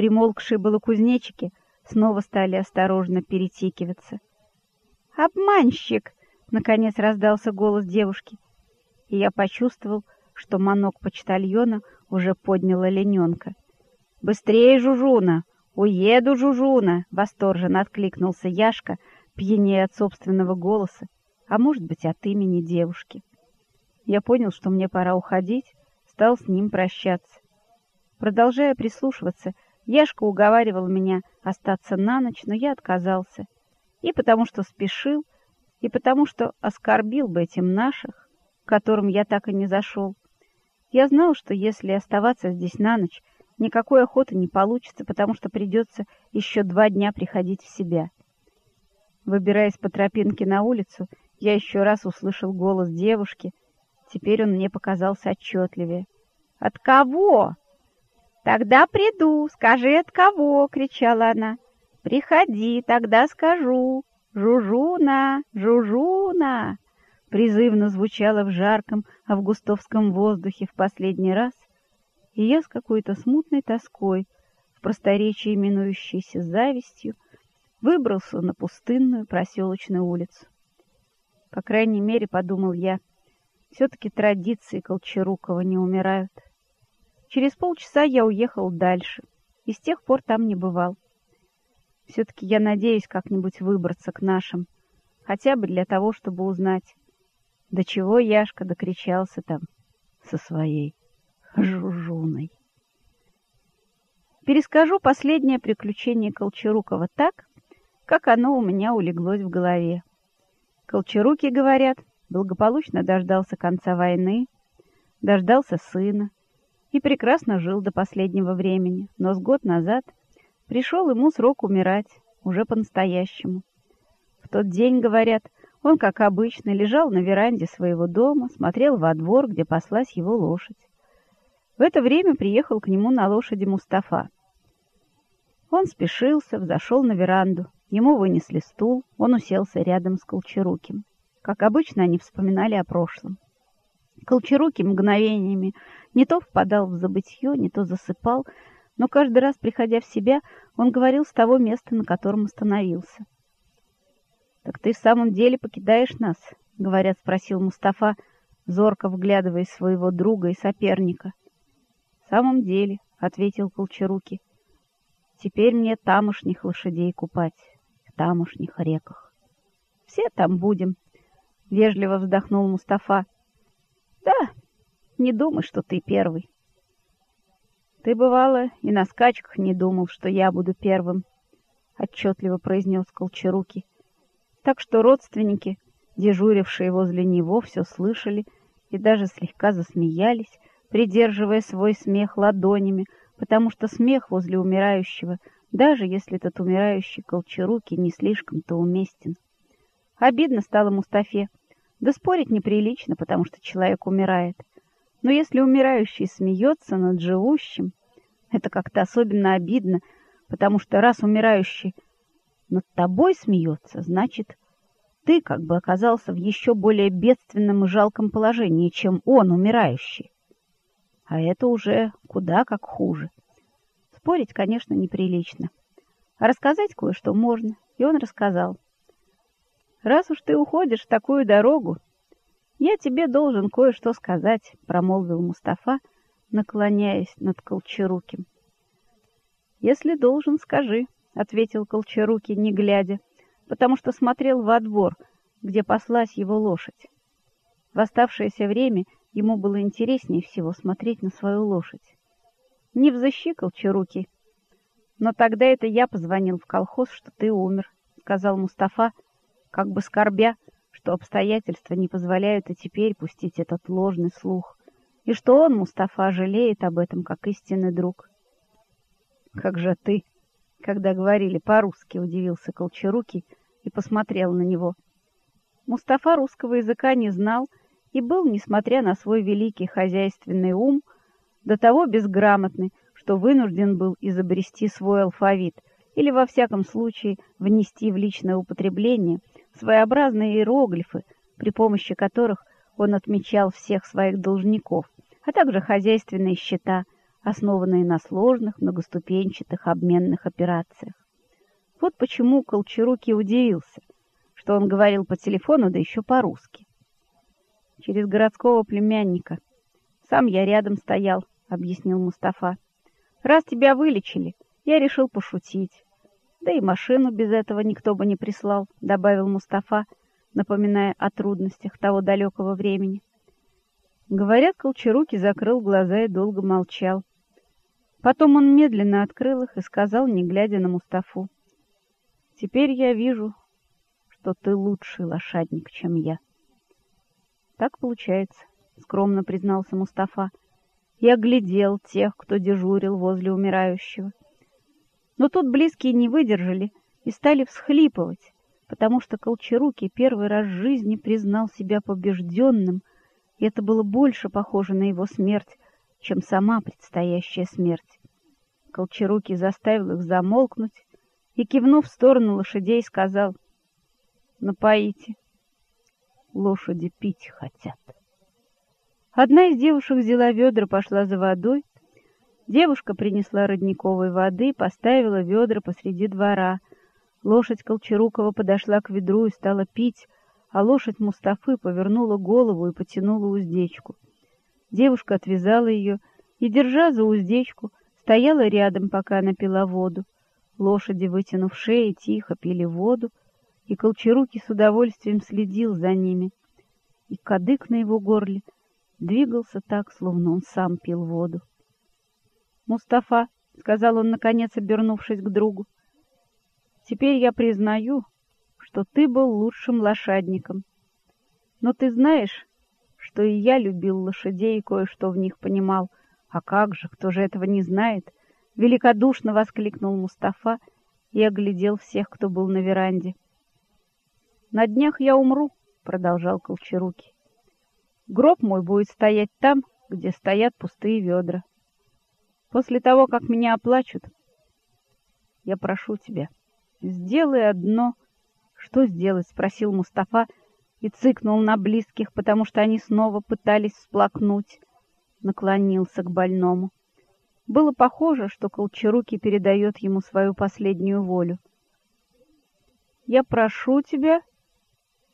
Примолкшие было кузнечики снова стали осторожно перетекиваться. «Обманщик!» — наконец раздался голос девушки, и я почувствовал, что манок почтальона уже поднял олененка. «Быстрее, Жужуна! Уеду, Жужуна!» — восторженно откликнулся Яшка, пьянее от собственного голоса, а может быть, от имени девушки. Я понял, что мне пора уходить, стал с ним прощаться. Продолжая прислушиваться, Яшка уговаривал меня остаться на ночь, но я отказался. И потому что спешил, и потому что оскорбил бы этим наших, к которым я так и не зашел. Я знал, что если оставаться здесь на ночь, никакой охоты не получится, потому что придется еще два дня приходить в себя. Выбираясь по тропинке на улицу, я еще раз услышал голос девушки. Теперь он мне показался отчетливее. «От кого?» «Тогда приду, скажи, от кого?» — кричала она. «Приходи, тогда скажу. Жужуна, жужуна!» Призывно звучало в жарком августовском воздухе в последний раз, и я с какой-то смутной тоской, в просторечии именующейся завистью, выбрался на пустынную проселочную улицу. По крайней мере, подумал я, все-таки традиции Колчарукова не умирают. Через полчаса я уехал дальше и с тех пор там не бывал. Все-таки я надеюсь как-нибудь выбраться к нашим, хотя бы для того, чтобы узнать, до чего Яшка докричался там со своей жужуной. Перескажу последнее приключение Колчарукова так, как оно у меня улеглось в голове. Колчаруки, говорят, благополучно дождался конца войны, дождался сына, и прекрасно жил до последнего времени, но с год назад пришел ему срок умирать, уже по-настоящему. В тот день, говорят, он, как обычно, лежал на веранде своего дома, смотрел во двор, где паслась его лошадь. В это время приехал к нему на лошади Мустафа. Он спешился, взошел на веранду. Ему вынесли стул, он уселся рядом с Колчаруким. Как обычно, они вспоминали о прошлом. Колчаруки мгновениями не то впадал в забытье, не то засыпал, но каждый раз, приходя в себя, он говорил с того места, на котором остановился. «Так ты в самом деле покидаешь нас?» — говорят, спросил Мустафа, зорко вглядывая своего друга и соперника. «В самом деле», — ответил Колчаруки, — «теперь мне тамошних лошадей купать в тамошних реках». «Все там будем», — вежливо вздохнул Мустафа. Да, не думай, что ты первый. Ты, бывало, и на скачках не думал, что я буду первым, — отчетливо произнес Колчаруки. Так что родственники, дежурившие возле него, все слышали и даже слегка засмеялись, придерживая свой смех ладонями, потому что смех возле умирающего, даже если этот умирающий Колчаруки не слишком-то уместен. Обидно стало Мустафе, да спорить неприлично, потому что человек умирает. Но если умирающий смеется над живущим, это как-то особенно обидно, потому что раз умирающий над тобой смеется, значит, ты как бы оказался в еще более бедственном и жалком положении, чем он, умирающий. А это уже куда как хуже. Спорить, конечно, неприлично. А рассказать кое-что можно, и он рассказал. Раз уж ты уходишь в такую дорогу, я тебе должен кое-что сказать, промолвил Мустафа, наклоняясь над Колчаруким. Если должен, скажи, ответил Колчаруки, не глядя, потому что смотрел во двор, где паслась его лошадь. В оставшееся время ему было интереснее всего смотреть на свою лошадь. Не взыщи, Колчаруки, но тогда это я позвонил в колхоз, что ты умер, сказал Мустафа, как бы скорбя, что обстоятельства не позволяют и теперь пустить этот ложный слух, и что он, Мустафа, жалеет об этом, как истинный друг. «Как же ты!» Когда говорили по-русски, удивился Колчарукий и посмотрел на него. Мустафа русского языка не знал и был, несмотря на свой великий хозяйственный ум, до того безграмотный, что вынужден был изобрести свой алфавит или, во всяком случае, внести в личное употребление своеобразные иероглифы, при помощи которых он отмечал всех своих должников, а также хозяйственные счета, основанные на сложных многоступенчатых обменных операциях. Вот почему Колчарукий удивился, что он говорил по телефону, да еще по-русски. Через городского племянника. Сам я рядом стоял, объяснил Мустафа. Раз тебя вылечили, я решил пошутить. Да и машину без этого никто бы не прислал, добавил Мустафа, напоминая о трудностях того далекого времени. Говорят, Колчаруки закрыл глаза и долго молчал. Потом он медленно открыл их и сказал, не глядя на Мустафу: "Теперь я вижу, что ты лучший лошадник, чем я". Так получается, скромно признался Мустафа. Я глядел тех, кто дежурил возле умирающего. Но тут близкие не выдержали и стали всхлипывать, потому что Колчаруки первый раз в жизни признал себя побежденным, и это было больше похоже на его смерть, чем сама предстоящая смерть. Колчаруки заставил их замолкнуть и, кивнув в сторону лошадей, сказал «Напоите, лошади пить хотят». Одна из девушек взяла ведра, пошла за водой, Девушка принесла родниковой воды поставила ведра посреди двора. Лошадь Колчарукова подошла к ведру и стала пить, а лошадь Мустафы повернула голову и потянула уздечку. Девушка отвязала ее и, держа за уздечку, стояла рядом, пока она пила воду. Лошади, вытянув шеи, тихо пили воду, и Колчаруки с удовольствием следил за ними. И кадык на его горле двигался так, словно он сам пил воду. Мустафа, сказал он наконец, обернувшись к другу. Теперь я признаю, что ты был лучшим лошадником. Но ты знаешь, что и я любил лошадей и кое-что в них понимал. А как же, кто же этого не знает? великодушно воскликнул Мустафа и оглядел всех, кто был на веранде. На днях я умру, продолжал Колчаруки. Гроб мой будет стоять там, где стоят пустые ведра. После того, как меня оплачут, я прошу тебя, сделай одно. Что сделать? спросил Мустафа и цыкнул на близких, потому что они снова пытались всплакнуть. Наклонился к больному. Было похоже, что Колчаруки передает ему свою последнюю волю. Я прошу тебя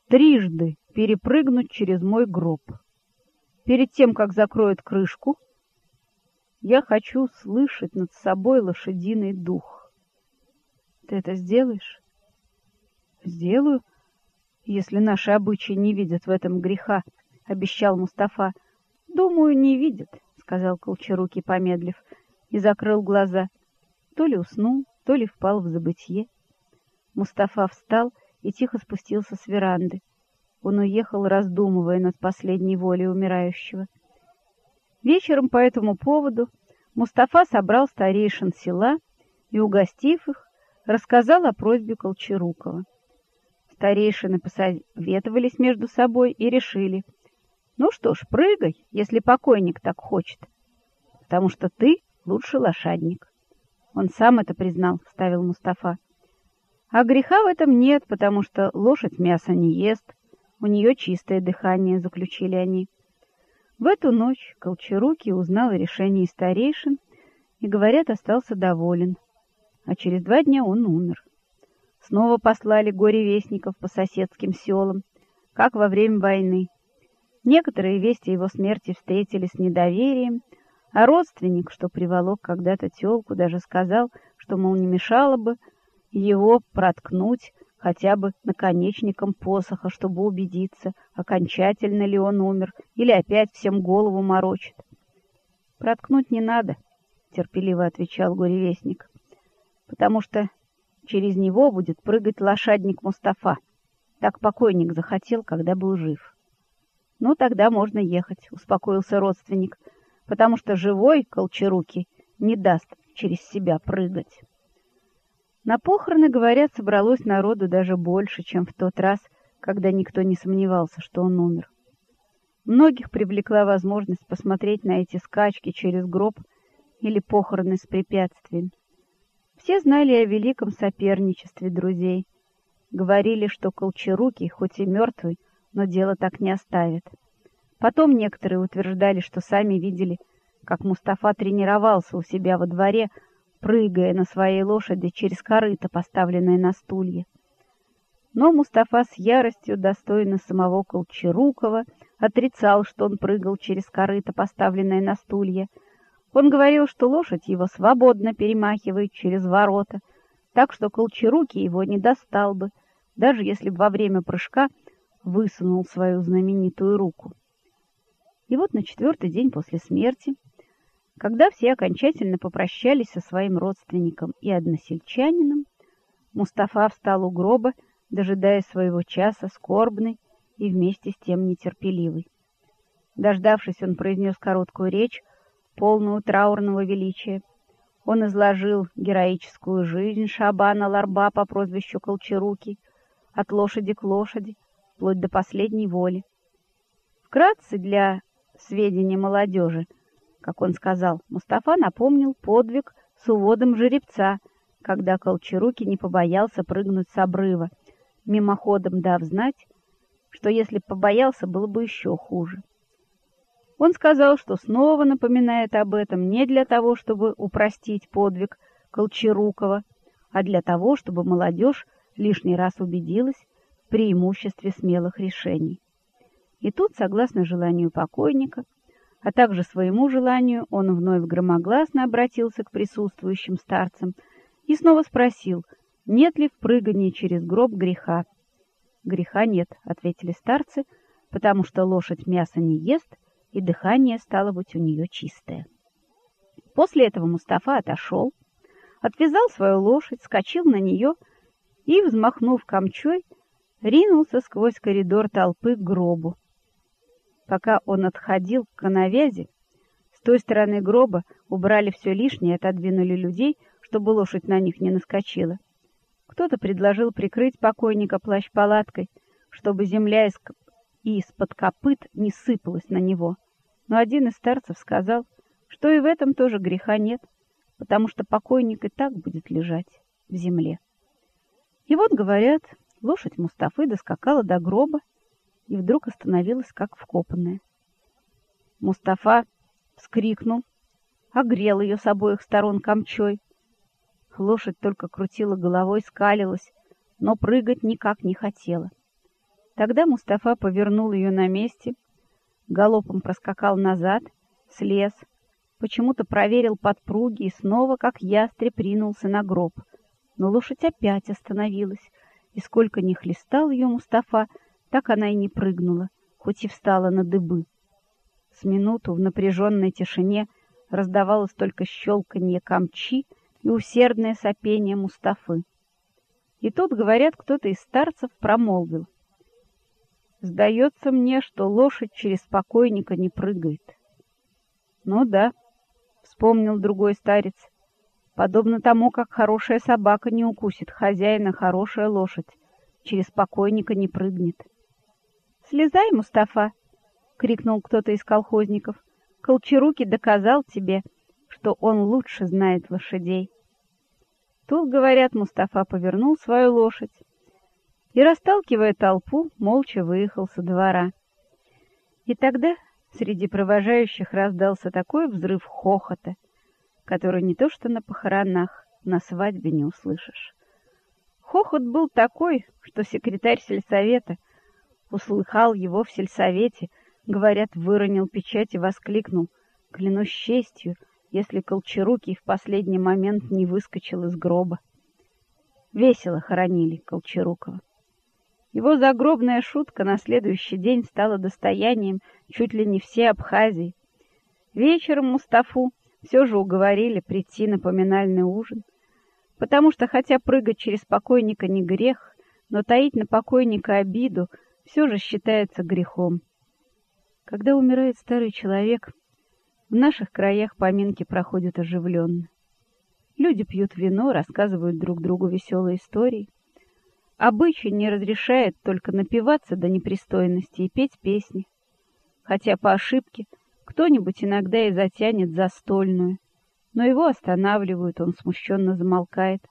трижды перепрыгнуть через мой гроб. Перед тем, как закроют крышку, я хочу слышать над собой лошадиный дух. Ты это сделаешь? Сделаю, если наши обычаи не видят в этом греха, обещал Мустафа. Думаю, не видят, сказал Колчаруки, помедлив, и закрыл глаза. То ли уснул, то ли впал в забытье. Мустафа встал и тихо спустился с веранды. Он уехал, раздумывая над последней волей умирающего. Вечером по этому поводу Мустафа собрал старейшин села и, угостив их, рассказал о просьбе Колчарукова. Старейшины посоветовались между собой и решили: "Ну что ж, прыгай, если покойник так хочет, потому что ты лучший лошадник". Он сам это признал, вставил Мустафа. А греха в этом нет, потому что лошадь мясо не ест, у нее чистое дыхание, заключили они. В эту ночь Колчаруки узнал о решении старейшин и, говорят, остался доволен. А через два дня он умер. Снова послали горе-вестников по соседским селам, как во время войны. Некоторые вести его смерти встретили с недоверием, а родственник, что приволок когда-то тёлку, даже сказал, что, мол, не мешало бы его проткнуть хотя бы наконечником посоха, чтобы убедиться, окончательно ли он умер или опять всем голову морочит. Проткнуть не надо, терпеливо отвечал горевестник. Потому что через него будет прыгать лошадник Мустафа. Так покойник захотел, когда был жив. Ну тогда можно ехать, успокоился родственник, потому что живой Колчаруки не даст через себя прыгать. На похороны, говорят, собралось народу даже больше, чем в тот раз, когда никто не сомневался, что он умер. Многих привлекла возможность посмотреть на эти скачки через гроб или похороны с препятствием. Все знали о великом соперничестве друзей. Говорили, что Колчарукий, хоть и мертвый, но дело так не оставит. Потом некоторые утверждали, что сами видели, как Мустафа тренировался у себя во дворе, прыгая на своей лошади через корыто, поставленное на стулья. Но Мустафа с яростью, достойно самого Колчарукова, отрицал, что он прыгал через корыто, поставленное на стулья. Он говорил, что лошадь его свободно перемахивает через ворота, так что Колчарукий его не достал бы, даже если бы во время прыжка высунул свою знаменитую руку. И вот на четвертый день после смерти, когда все окончательно попрощались со своим родственником и односельчанином, Мустафа встал у гроба, дожидаясь своего часа, скорбный и вместе с тем нетерпеливый. Дождавшись, он произнес короткую речь, полную траурного величия. Он изложил героическую жизнь Шабана Ларба по прозвищу Колчаруки, от лошади к лошади, вплоть до последней воли. Вкратце для сведения молодежи, как он сказал, Мустафа напомнил подвиг с уводом жеребца, когда Колчаруки не побоялся прыгнуть с обрыва, мимоходом дав знать, что если побоялся, было бы еще хуже. Он сказал, что снова напоминает об этом не для того, чтобы упростить подвиг Колчарукова, а для того, чтобы молодежь лишний раз убедилась в преимуществе смелых решений. И тут, согласно желанию покойника, а также своему желанию, он вновь громогласно обратился к присутствующим старцам и снова спросил, нет ли в прыгании через гроб греха. «Греха нет», — ответили старцы, «потому что лошадь мясо не ест, и дыхание стало быть у нее чистое». После этого Мустафа отошел, отвязал свою лошадь, скочил на нее и, взмахнув камчой, ринулся сквозь коридор толпы к гробу. Пока он отходил к канавязи, с той стороны гроба убрали все лишнее и отодвинули людей, чтобы лошадь на них не наскочила. Кто-то предложил прикрыть покойника плащ-палаткой, чтобы земля из... из-под копыт не сыпалась на него. Но один из старцев сказал, что и в этом тоже греха нет, потому что покойник и так будет лежать в земле. И вот, говорят, лошадь Мустафы доскакала до гроба и вдруг остановилась, как вкопанная. Мустафа вскрикнул, огрел ее с обоих сторон камчой. Лошадь только крутила головой, скалилась, но прыгать никак не хотела. Тогда Мустафа повернул ее на месте, галопом проскакал назад, слез, почему-то проверил подпруги и снова, как ястреб, ринулся на гроб — но лошадь опять остановилась, и сколько ни хлестал ее Мустафа, так она и не прыгнула, хоть и встала на дыбы. С минуту в напряженной тишине раздавалось только щелканье камчи и усердное сопение Мустафы. И тут, говорят, кто-то из старцев промолвил. «Сдается мне, что лошадь через покойника не прыгает». «Ну да», — вспомнил другой старец, — Подобно тому, как хорошая собака не укусит хозяина, хорошая лошадь через покойника не прыгнет. «Слезай, Мустафа!» — крикнул кто-то из колхозников. «Колчаруки доказал тебе, что он лучше знает лошадей». Тут, говорят, Мустафа повернул свою лошадь и, расталкивая толпу, молча выехал со двора. И тогда среди провожающих раздался такой взрыв хохота, который не то что на похоронах, на свадьбе не услышишь. Хохот был такой, что секретарь сельсовета услыхал его в сельсовете, говорят, выронил печать и воскликнул, клянусь честью, если Колчарукий в последний момент не выскочил из гроба. Весело хоронили Колчарукова. Его загробная шутка на следующий день стала достоянием чуть ли не всей Абхазии. Вечером Мустафу все же уговорили прийти на поминальный ужин, потому что хотя прыгать через покойника не грех, но таить на покойника обиду все же считается грехом. Когда умирает старый человек, в наших краях поминки проходят оживленно. Люди пьют вино, рассказывают друг другу веселые истории. Обычай не разрешает только напиваться до непристойности и петь песни, хотя по ошибке – кто-нибудь иногда и затянет застольную, но его останавливают, он смущенно замолкает.